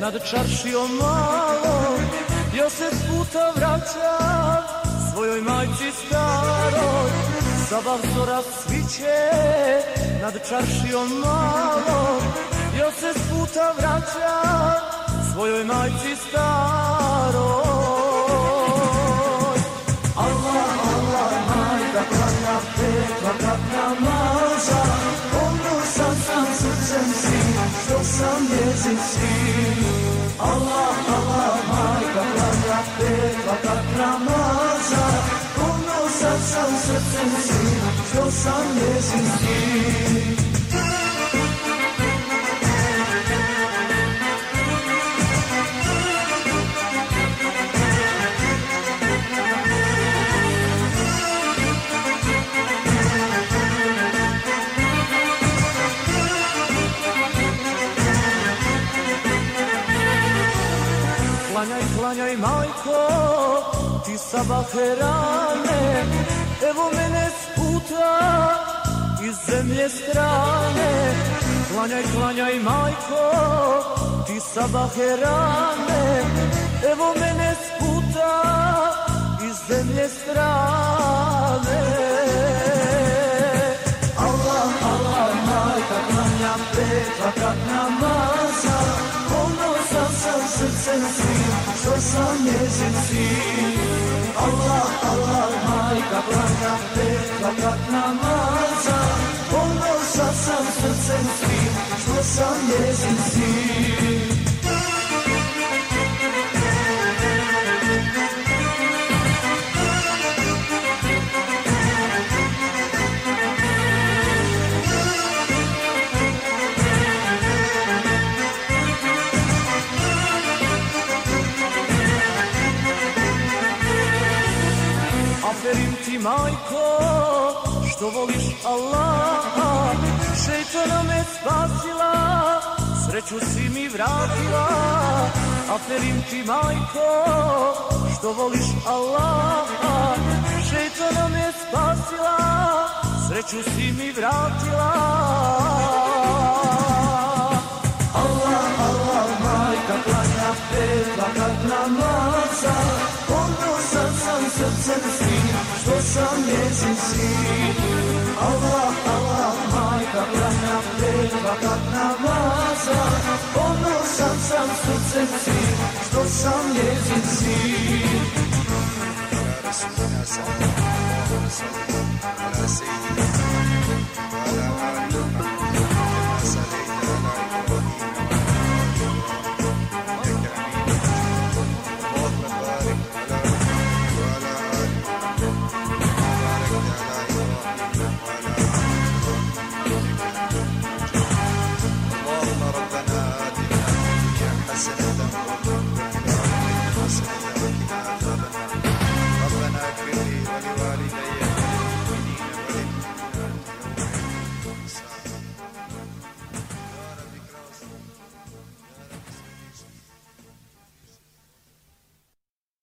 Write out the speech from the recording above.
nad čaršijom malom Ja se puta vraćam svojoj majci staroj. Sabah zora sviće nad čaršijom malom Ja se puta vraćam svojoj majci staroj što sam njezin sin Allah, Allah, majka klanja pet vakat namaza Ono sam sam srcem Klanjaj, klanjaj majko, ti sabahe rane Evo mene s puta iz zemlje strane Klanjaj, klanjaj majko, ti sabahe rane Evo mene s puta iz zemlje strane Allah, Allah, majka klanja pet vakat namaza vakat namaza Ono sam sam srcem sin, što sam njezin ti majko, što voliš Allaha Šeitana me spasila, sreću si mi vratila Aferin ti majko, što voliš Allaha Šeitana me spasila, sreću si mi vratila Allah, Allah, majka klanja pet vakat namaza Ono sam srcem sin, što sam njezin sin Allah Allah Mereka beranam Dena bakat namaza Ono sam sam Sucem si Što sam njezin sin Hvala što